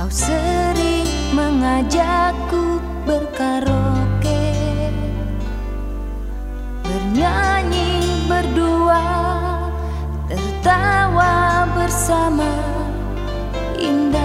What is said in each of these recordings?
Kau sering mengajakku berkaraoke. Bernyanyi berdua Tertawa bersama. Indah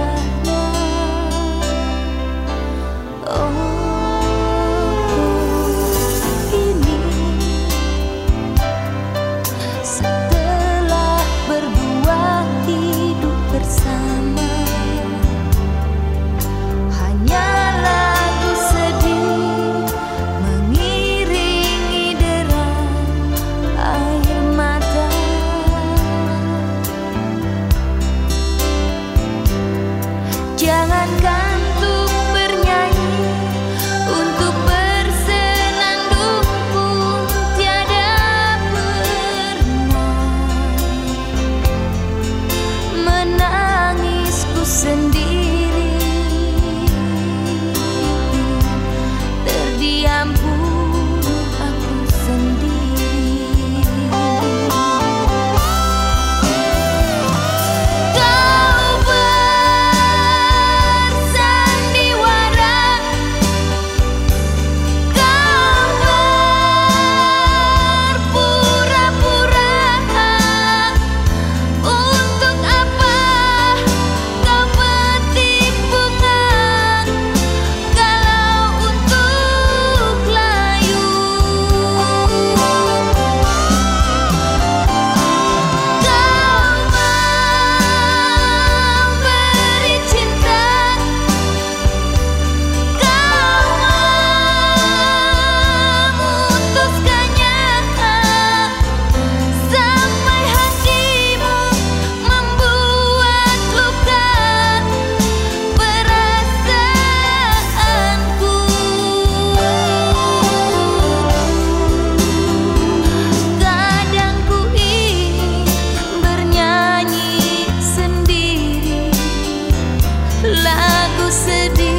Jangankan City.